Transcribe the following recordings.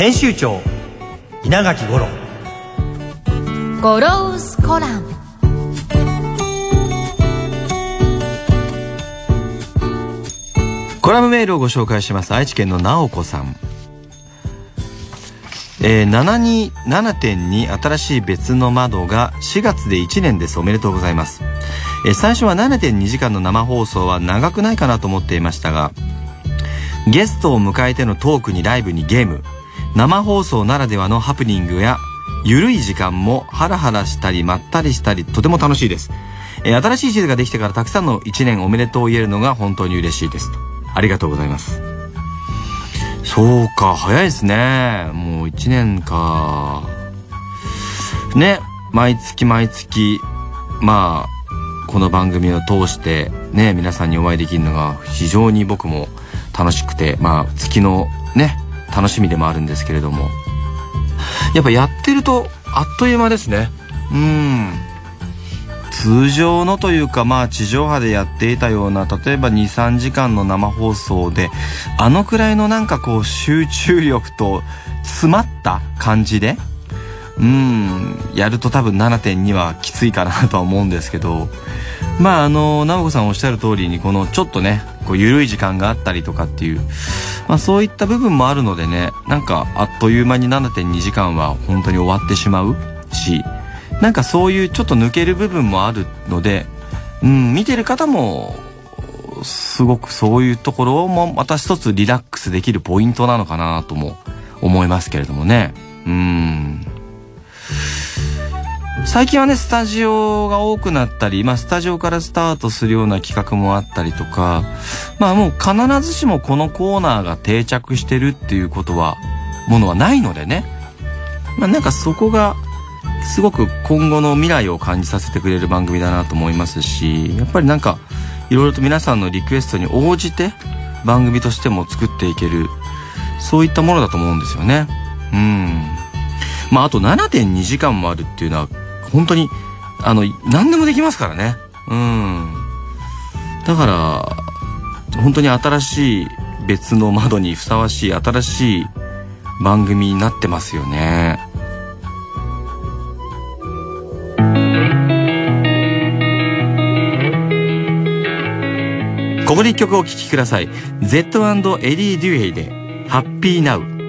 編集長稲垣五郎。ゴロウスコラム。コラムメールをご紹介します。愛知県の直子さん。えー、727.2新しい別の窓が4月で1年です。おめでとうございます、えー、最初は7.2時間の生放送は長くないかなと思っていましたがゲストを迎えてのトークにライブにゲーム生放送ならではのハプニングやゆるい時間もハラハラしたりまったりしたりとても楽しいです、えー、新しい地図ができてからたくさんの1年おめでとうを言えるのが本当に嬉しいです。ありがとうございます。そうか早いですね。もう1年か。ね毎月毎月まあこの番組を通してね皆さんにお会いできるのが非常に僕も楽しくてまあ月のね楽しみでもあるんですけれども。やっぱやってるとあっという間ですね。うん。通常のというかまあ地上波でやっていたような例えば23時間の生放送であのくらいのなんかこう集中力と詰まった感じでうん。やると多分7.2はきついかなとは思うんですけどまああの直子さんおっしゃる通りにこのちょっとねこう緩い時間があったりとかっていうまあそういった部分もあるのでねなんかあっという間に7.2時間は本当に終わってしまうしなんかそういうちょっと抜ける部分もあるので、うん、見てる方もすごくそういうところもまた一つリラックスできるポイントなのかなとも思いますけれどもね。うん。最近はね、スタジオが多くなったり、まあ、スタジオからスタートするような企画もあったりとか、まあ、もう必ずしもこのコーナーが定着してるっていうことは、ものはないのでね。まあ、なんかそこが、すごく今後の未来を感じさせてくれる番組だなと思いますし、やっぱりなんか、いろいろと皆さんのリクエストに応じて、番組としても作っていける、そういったものだと思うんですよね。うん。まあ、あと7.2時間もあるっていうのは、本当に、あの、何でもできますからね。うん。だから、本当に新しい別の窓にふさわしい新しい番組になってますよね。ここで一曲お聴きください。Z& エリー・デュエイで、ハッピーナウ。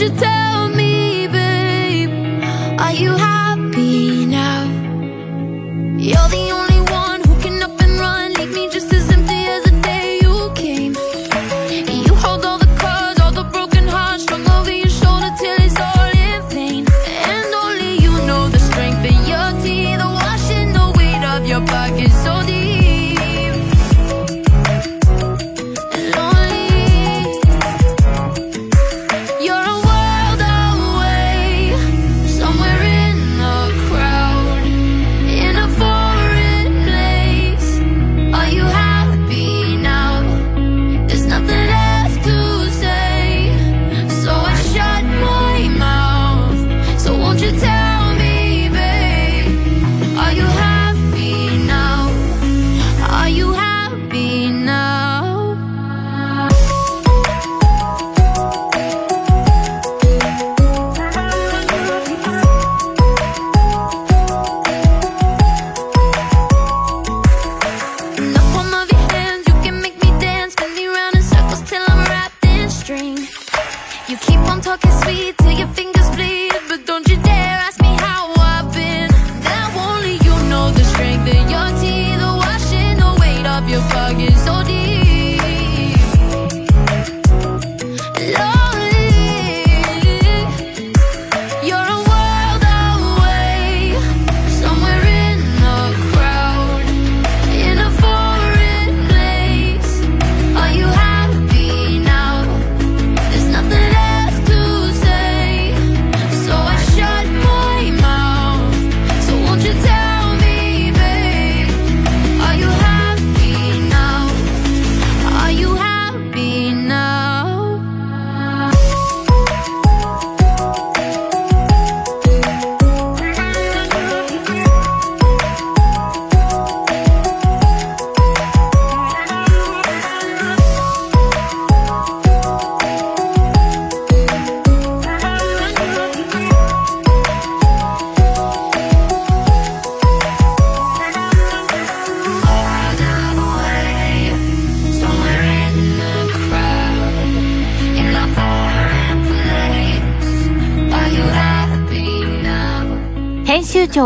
you tell?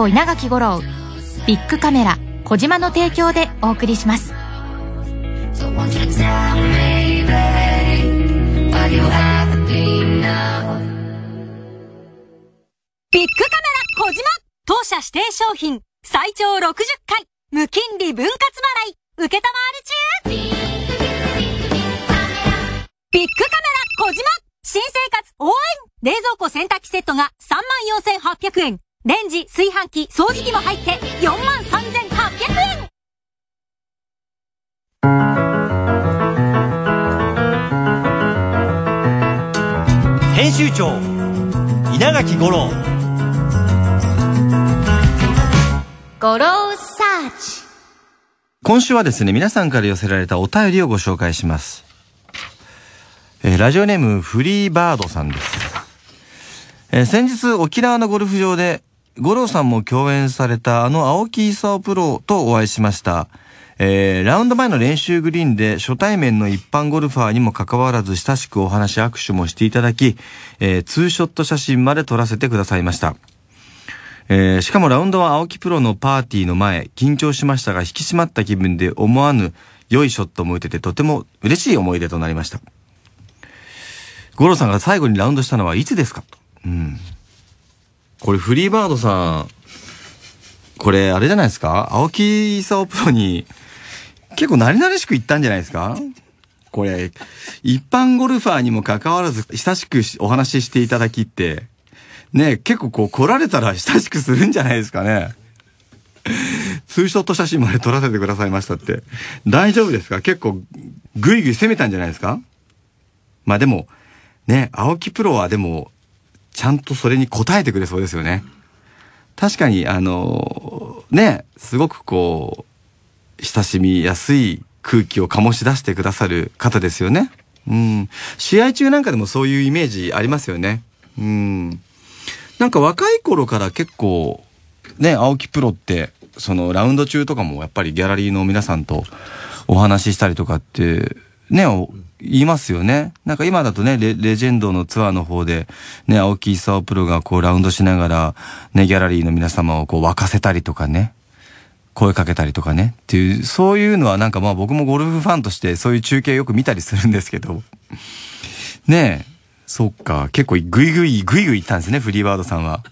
長稲垣吾郎ビッグカメラ小島の提供でお送りします?ビッグカメラ小島当社指定商品最長60回無金利分割払い受けたまわり中。ビッグカメラ小島新生活応援冷蔵庫洗濯機セットが34,800円レンジ、炊飯器、掃除機も入って43,800円編集長稲垣吾郎ゴローサーチ今週はですね、皆さんから寄せられたお便りをご紹介します。えーラジオネームフリーバードさんです。えー先日沖縄のゴルフ場で五郎さんも共演されたあの青木勲プロとお会いしました。えーラウンド前の練習グリーンで初対面の一般ゴルファーにもかかわらず親しくお話握手もしていただき、えーツーショット写真まで撮らせてくださいました。えーしかもラウンドは青木プロのパーティーの前、緊張しましたが引き締まった気分で思わぬ良いショットも打ててとても嬉しい思い出となりました。五郎さんが最後にラウンドしたのはいつですか？うん。これフリーバードさん、これあれじゃないですか？青木勲プロに結構何々しく言ったんじゃないですか？これ、一般ゴルファーにもかかわらず親しくお話ししていただきって、ね結構こう来られたら親しくするんじゃないですかね？ツーショット写真まで撮らせてくださいましたって。大丈夫ですか？結構ぐいぐい攻めたんじゃないですか？まあでも、ね、青木プロはでも、ちゃんとそれに応えてくれそうですよね。確かに、あの、ね、すごくこう、親しみやすい空気を醸し出してくださる方ですよね。うん。試合中なんかでもそういうイメージありますよね。うん。なんか若い頃から結構、ね、青木プロって、そのラウンド中とかもやっぱりギャラリーの皆さんとお話ししたりとかって、ね、言いますよね。なんか今だとね、レレジェンドのツアーの方で、ね、青木勲プロがこうラウンドしながら、ね、ギャラリーの皆様をこう沸かせたりとかね、声かけたりとかね、っていう、そういうのはなんかまあ僕もゴルフファンとしてそういう中継よく見たりするんですけど、ねえ、そっか、結構グイグイ、グイグイ行ったんですね、フリーバードさんは。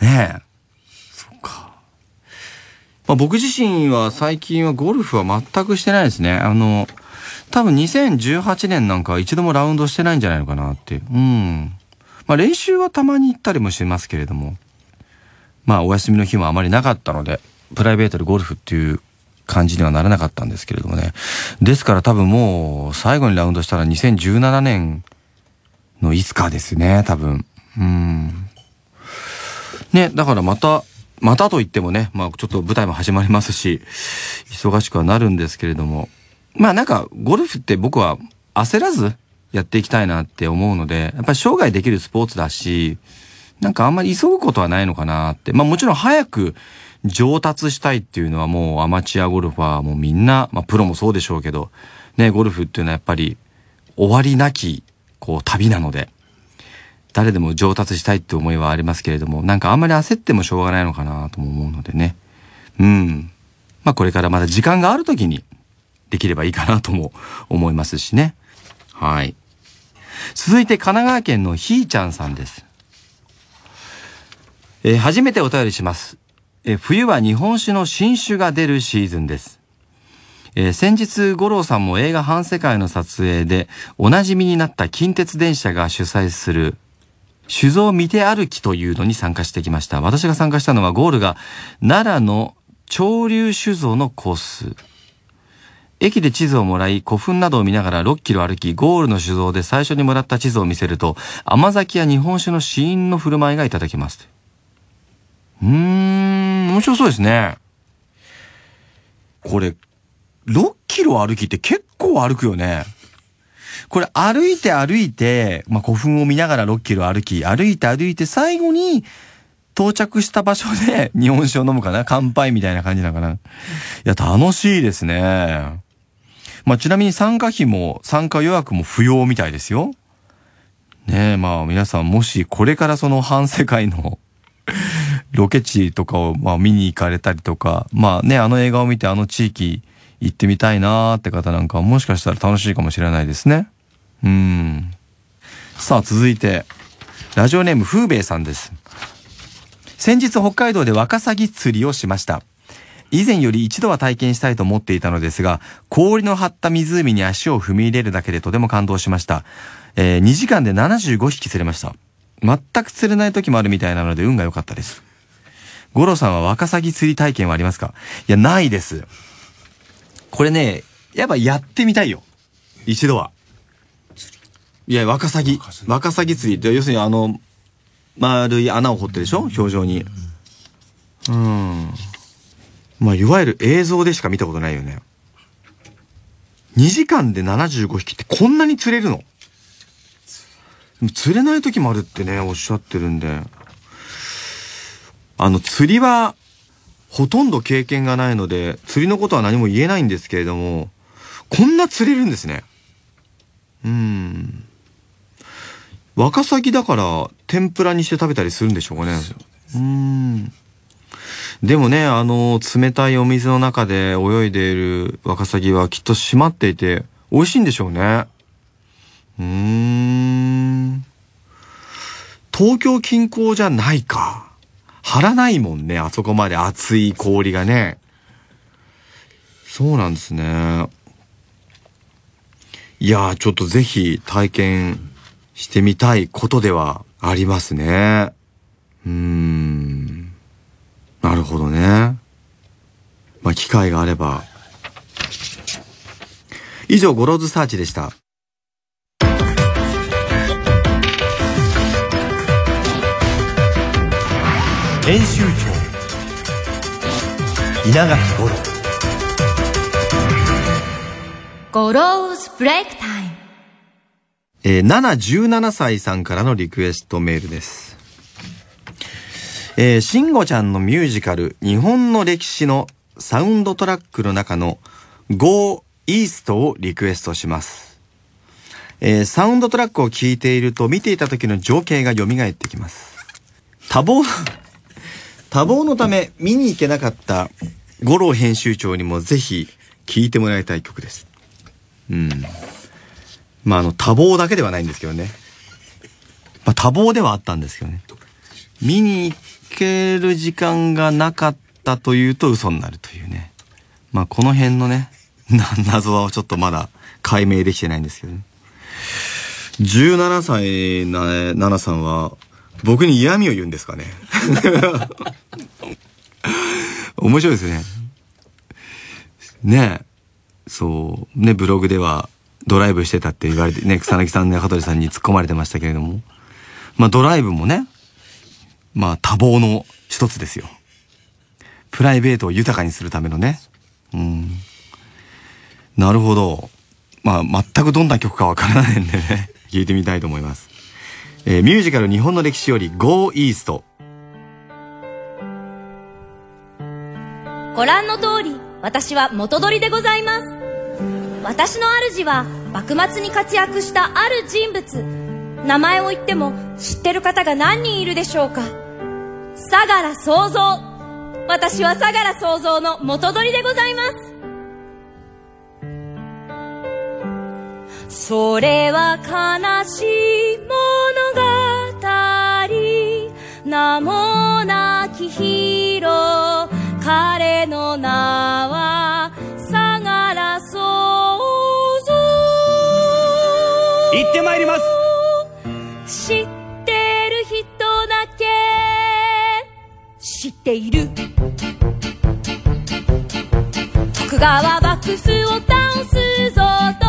ねえ、そっか。まあ僕自身は最近はゴルフは全くしてないですね。あの、多分2018年なんか一度もラウンドしてないんじゃないのかなって。うん。まあ練習はたまに行ったりもしますけれども。まあお休みの日もあまりなかったので、プライベートでゴルフっていう感じにはならなかったんですけれどもね。ですから多分もう最後にラウンドしたら2017年のいつかですね、多分。うん。ね、だからまた、またと言ってもね、まあちょっと舞台も始まりますし、忙しくはなるんですけれども。まあなんかゴルフって僕は焦らずやっていきたいなって思うので、やっぱり生涯できるスポーツだし、なんかあんまり急ぐことはないのかなって。まあもちろん早く上達したいっていうのはもうアマチュアゴルファーもみんな、まあプロもそうでしょうけど、ね、ゴルフっていうのはやっぱり終わりなき、こう旅なので、誰でも上達したいって思いはありますけれども、なんかあんまり焦ってもしょうがないのかなとも思うのでね。うん。まあこれからまだ時間がある時にできればいいかなとも思いますしね。はい。続いて神奈川県のひーちゃんさんです。えー初めてお便りします。えー冬は日本酒の新酒が出るシーズンです。えー先日、五郎さんも映画反世界の撮影でおなじみになった近鉄電車が主催する酒造見て歩きというのに参加してきました。私が参加したのはゴールが奈良の潮流酒造のコース。駅で地図をもらい、古墳などを見ながら6キロ歩き、ゴールの酒造で最初にもらった地図を見せると、甘酒や日本酒の試飲の振る舞いがいただけます。うーん、面白そうですね。これ、6キロ歩きって結構歩くよね。これ歩いて歩いて、まあ、古墳を見ながら6キロ歩き、歩いて歩いて最後に到着した場所で日本酒を飲むかな？乾杯みたいな感じなのかな？いや、楽しいですね。まあ、ちなみに参加費も参加予約も不要みたいですよ。ねえ、まあ皆さんもしこれからその反世界の ロケ地とかを、まあ、見に行かれたりとか、まあね、あの映画を見てあの地域行ってみたいなーって方なんかもしかしたら楽しいかもしれないですね。うん。さあ、続いて、ラジオネーム、風兵衛さんです。先日北海道でワカサギ釣りをしました。以前より一度は体験したいと思っていたのですが、氷の張った湖に足を踏み入れるだけでとても感動しました。えー2時間で75匹釣れました。全く釣れない時もあるみたいなので運が良かったです。五郎さんはワカサギ釣り体験はありますか？いや、ないです。これね、やっぱやってみたいよ。一度は。いや、ワカサギ。ワカサギ釣りって、要するにあの、丸い穴を掘ってるでしょ？表情に。うん。まあ、いわゆる映像でしか見たことないよね。2時間で75匹ってこんなに釣れるの？釣れない時もあるってね、おっしゃってるんで。あの、釣りは、ほとんど経験がないので、釣りのことは何も言えないんですけれども、こんな釣れるんですね。うん。ワカサギだから、天ぷらにして食べたりするんでしょうかね。うん。でもね、あの、冷たいお水の中で泳いでいるワカサギはきっと締まっていて、美味しいんでしょうね。うーん。東京近郊じゃないか。張らないもんね、あそこまで熱い氷がね。そうなんですね。いやー、ちょっとぜひ体験してみたいことではありますね。うーん。なるほどね。まあ、機会があれば。以上、ゴローズサーチでした。編集長稲垣五郎ゴローズブレイクタイム。えー、7、17歳さんからのリクエストメールです。えー、しんごちゃんのミュージカル、日本の歴史のサウンドトラックの中の Go East をリクエストします。えー、サウンドトラックを聴いていると見ていた時の情景が蘇ってきます。多忙、多忙のため見に行けなかった五郎編集長にもぜひ聴いてもらいたい曲です。うん。まあ、あの、多忙だけではないんですけどね。まあ、多忙ではあったんですけどね。見にける時間がなかったというと嘘になるというね。まあ、この辺のね、謎はちょっとまだ解明できてないんですけどね。17歳な、奈々さんは、僕に嫌味を言うんですかね。面白いですね。ねえ。そう。ね、ブログではドライブしてたって言われてね、草薙さんね、香取さんに突っ込まれてましたけれども。まあドライブもね、まあ多忙の一つですよ。プライベートを豊かにするためのね。うん。なるほど。まあ全くどんな曲かわからないんでね、聞いてみたいと思います。えーミュージカル日本の歴史より Go East。ご覧の通り私は元取りでございます私の主は幕末に活躍したある人物名前を言っても知ってる方が何人いるでしょうか相良創造。私は相良創造の元取りでございます。それは悲しい物語。名もなき日ている。徳川幕府を倒すぞと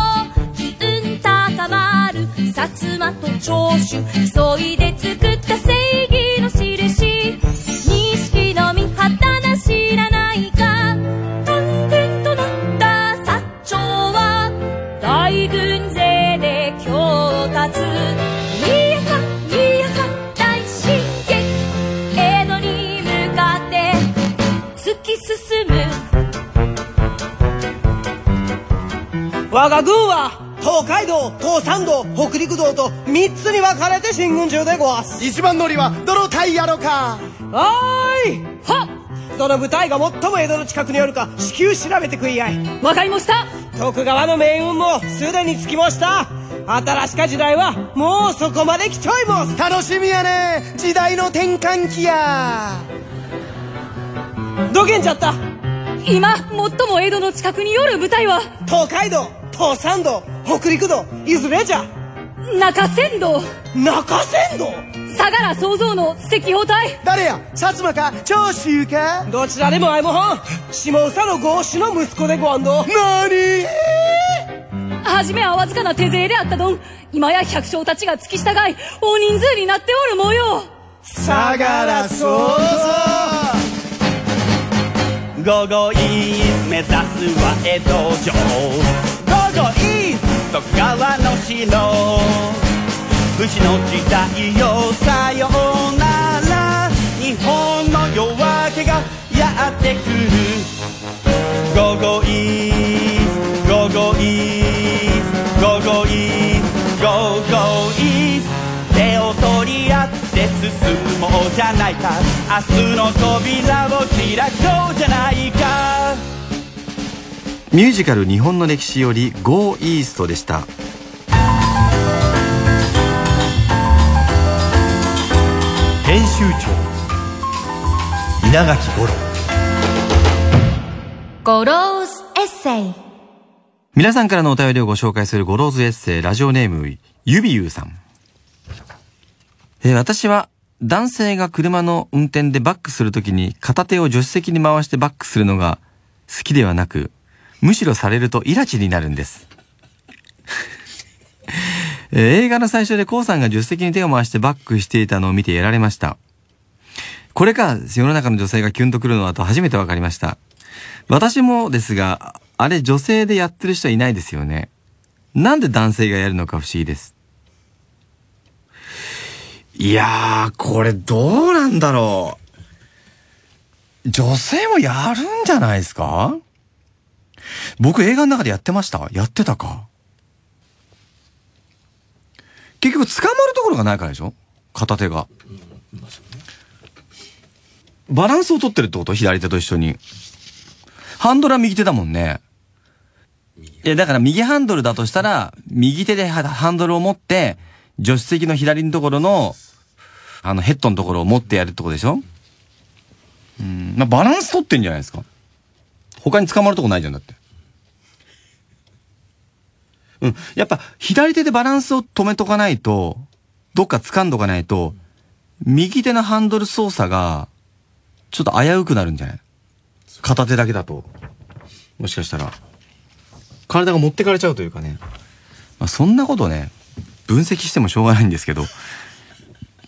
機運高まる薩摩と長州急いで作った正義。我が軍は東東海道東山道北陸道と3つに分かれて進軍中でごわす。一番乗りはどのタイヤのか？はーいはっ。どの部隊が最も江戸の近くにあるか至急調べてくいやい。わかりました。徳川の命運もすでにつきました。新しか時代はもうそこまで来ちょいもす楽しみやね時代の転換期や。どけんちゃった？今最も江戸の近くによる部隊は？東海道東山道北陸道いずれじゃ？中山道。中山道？相良創造の赤報隊。誰や？薩摩か？長州か？どちらでもあいもはん。下総の豪子の息子でごわんど。なに初めはわずかな手勢であったどん。今や百姓たちが付き従い大人数になっておる模様。相良創造。午後目指すは江戸城午後イース徳川の城武士の時代よさようなら日本の夜明けがやってくる午後イース午後イース午後イース午後イース手を取り合って進もうじゃないか明日の扉を開こうじゃないかミュージカル日本の歴史より Go East でした。編集長稲垣五郎。ゴローズエッセイ。皆さんからのお便りをご紹介するゴローズエッセイラジオネームゆびゆうさん、えー私は男性が車の運転でバックするときに片手を助手席に回してバックするのが好きではなくむしろされるとイラチになるんです 映画の最初でコウさんが助手席に手を回してバックしていたのを見てやられました。これか、世の中の女性がキュンとくるのはと初めて分かりました。私もですが、あれ女性でやってる人はいないですよね。なんで男性がやるのか不思議です。いやー、これどうなんだろう。女性もやるんじゃないですか？僕映画の中でやってました？やってたか？結局捕まるところがないからでしょ？片手が。バランスを取ってるってこと？左手と一緒に。ハンドルは右手だもんね。いや、だから右ハンドルだとしたら、右手でハハンドルを持って、助手席の左のところの、あの、ヘッドのところを持ってやるってことでしょ？うん。まあ、バランス取ってんじゃないですか。他に捕まるとこないじゃんだって。うん。やっぱ、左手でバランスを止めとかないと、どっか掴んどかないと、右手のハンドル操作が、ちょっと危うくなるんじゃない？片手だけだと。もしかしたら。体が持ってかれちゃうというかね。まあ、そんなことね、分析してもしょうがないんですけど、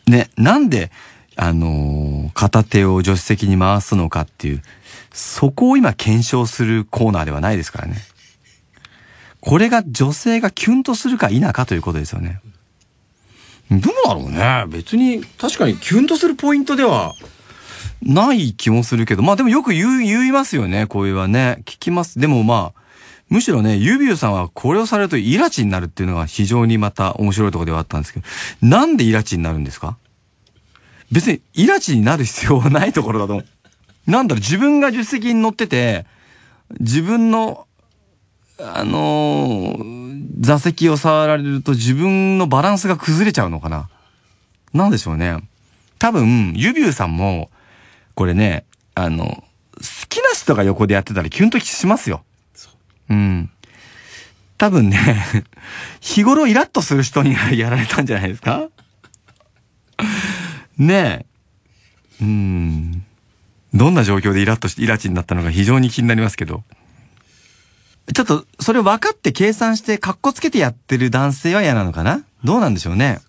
ね、なんで、あのー片手を助手席に回すのかっていう、そこを今検証するコーナーではないですからね。これが女性がキュンとするか否かということですよね。どうだろうね。別に、確かにキュンとするポイントでは、ない気もするけど、まあでもよく言、言いますよね、こういうはね。聞きます。でもまあ、むしろね、ユビューさんはこれをされるとイラチになるっていうのが非常にまた面白いところではあったんですけど、なんでイラチになるんですか？別にイラチになる必要はないところだと思う。なんだろう、自分が助手席に乗ってて、自分の、あのー座席を触られると自分のバランスが崩れちゃうのかな？なんでしょうね。多分、ユビューさんも、これね、あの、好きな人が横でやってたらキュンとしますよ。うん。多分ね、日頃イラッとする人にやられたんじゃないですか？ねえ。うん。どんな状況でイラッとして、イラチになったのか非常に気になりますけど。ちょっと、それ分かって計算して、格好つけてやってる男性は嫌なのかな？どうなんでしょうね？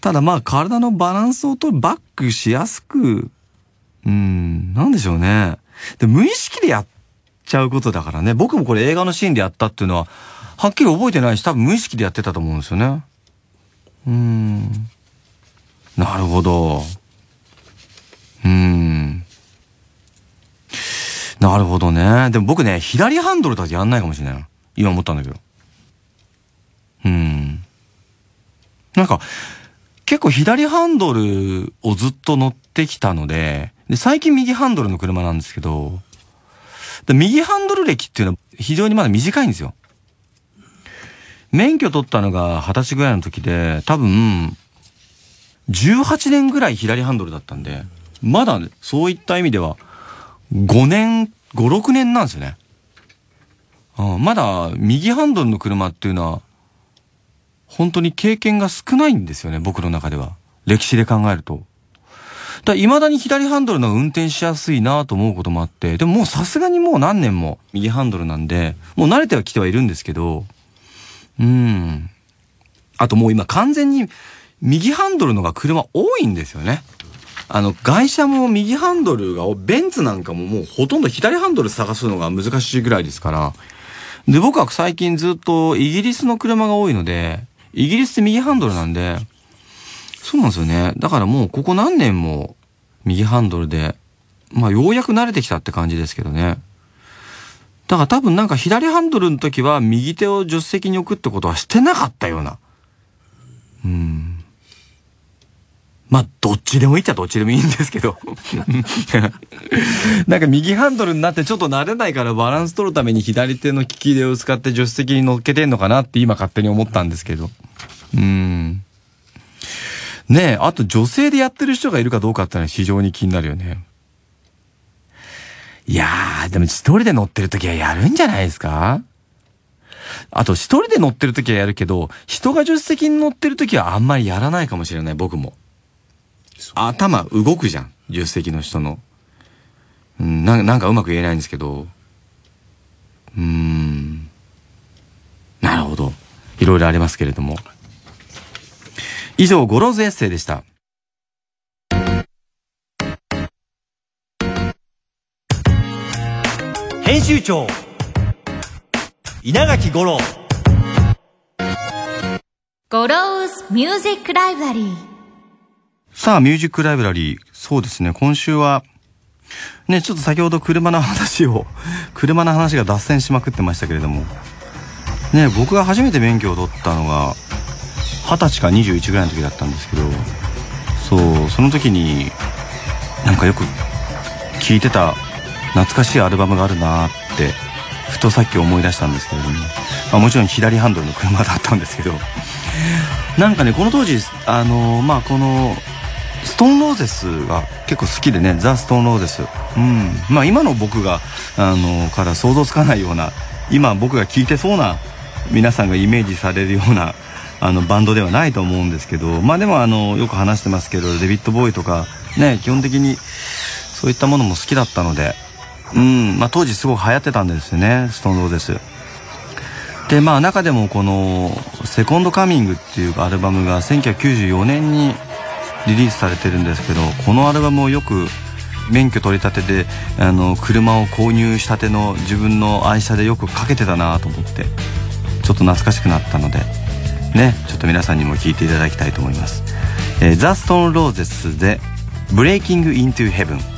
ただまあ、体のバランスを取る、バックしやすく、うん、なんでしょうね？で、無意識でやっちゃうことだからね。僕もこれ映画のシーンでやったっていうのは、はっきり覚えてないし、多分無意識でやってたと思うんですよね。うん。なるほど。うん。なるほどね。でも僕ね、左ハンドルだとやんないかもしれない。今思ったんだけど。うん。なんか、結構左ハンドルをずっと乗ってきたので、で、最近右ハンドルの車なんですけど、で右ハンドル歴っていうのは非常にまだ短いんですよ。免許取ったのが二十歳ぐらいの時で、多分、18年ぐらい左ハンドルだったんで、まだ、ね、そういった意味では、5年、5、6年なんですよね。うん、まだ右ハンドルの車っていうのは、本当に経験が少ないんですよね、僕の中では。歴史で考えると。だ未だに左ハンドルの運転しやすいなと思うこともあって、でももうさすがにもう何年も右ハンドルなんで、もう慣れてはきてはいるんですけど、うん。あともう今完全に右ハンドルのが車多いんですよね。あの、外車も右ハンドルが、ベンツなんかももうほとんど左ハンドル探すのが難しいぐらいですから。で、僕は最近ずっとイギリスの車が多いので、イギリスって右ハンドルなんで、そうなんですよね。だからもうここ何年も右ハンドルで、まあようやく慣れてきたって感じですけどね。だから多分なんか左ハンドルの時は右手を助手席に置くってことはしてなかったような。うん。まあ、どっちでもいいっちゃどっちでもいいんですけど。なんか右ハンドルになってちょっと慣れないからバランス取るために左手の利き手を使って助手席に乗っけてんのかなって今勝手に思ったんですけど。うん。ねえ、あと女性でやってる人がいるかどうかってのは非常に気になるよね。いやー、でも一人で乗ってる時はやるんじゃないですか？あと一人で乗ってる時はやるけど、人が助手席に乗ってる時はあんまりやらないかもしれない、僕も。頭動くじゃん、助手席の人の。うん、なんなんかうまく言えないんですけど。うーん。なるほど。いろいろありますけれども。以上、ゴローズエッセイでした。編集長稲垣吾郎ゴローズミュージックライブラリー。さあ、ミュージックライブラリー。そうですね、今週は、ね、ちょっと先ほど車の話を、車の話が脱線しまくってましたけれども、ね、僕が初めて免許を取ったのが、20歳か21ぐらいの時だったんですけど、そう、その時に、なんかよく聴いてた懐かしいアルバムがあるなーって、ふとさっき思い出したんですけれども、まあ、もちろん左ハンドルの車だったんですけど、なんかね、この当時、あのまあ、この、ストーンローゼスが結構好きでね、ザ・ストーンローゼス。うん。まあ今の僕が、あのから想像つかないような、今僕が聴いてそうな、皆さんがイメージされるような、あの、バンドではないと思うんですけど、まあでもあの、よく話してますけど、デビッド・ボーイとか、ね、基本的に、そういったものも好きだったので、うん、まあ当時すごく流行ってたんですよね、ストーンローゼス。で、まあ中でもこの、セコンドカミングっていうアルバムが1994年にリリースされてるんですけど、このアルバムをよく免許取り立てで、あの、車を購入したての自分の愛車でよくかけてたなと思って、ちょっと懐かしくなったので、ね、ちょっと皆さんにも聞いていただきたいと思います。えー、ザ・ストーン・ローゼスで、ブレイキング・イントゥ・ヘブン。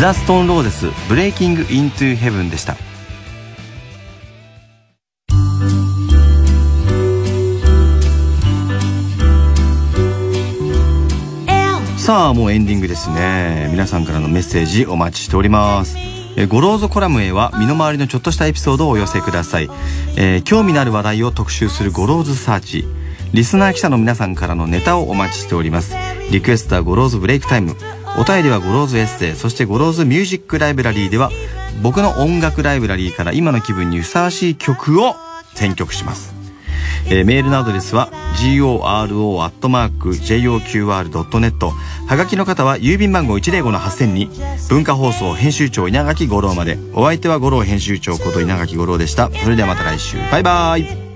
ザ・ストーンローゼスブレイキング・イントゥ・ヘブンでした。さあもうエンディングですね。皆さんからのメッセージお待ちしております。えーゴローズコラムへは身の回りのちょっとしたエピソードをお寄せください、えー興味のある話題を特集するゴローズサーチ。リスナー記者の皆さんからのネタをお待ちしております。リクエストはゴローズブレイクタイム。お便りはゴローズエッセイそしてゴローズミュージックライブラリーでは僕の音楽ライブラリーから今の気分にふさわしい曲を選曲します。えーメールのアドレスは goro.joqr.net はがきの方は郵便番号105-8000に文化放送編集長稲垣吾郎まで。お相手は吾郎編集長こと稲垣吾郎でした。それではまた来週。バイバイ。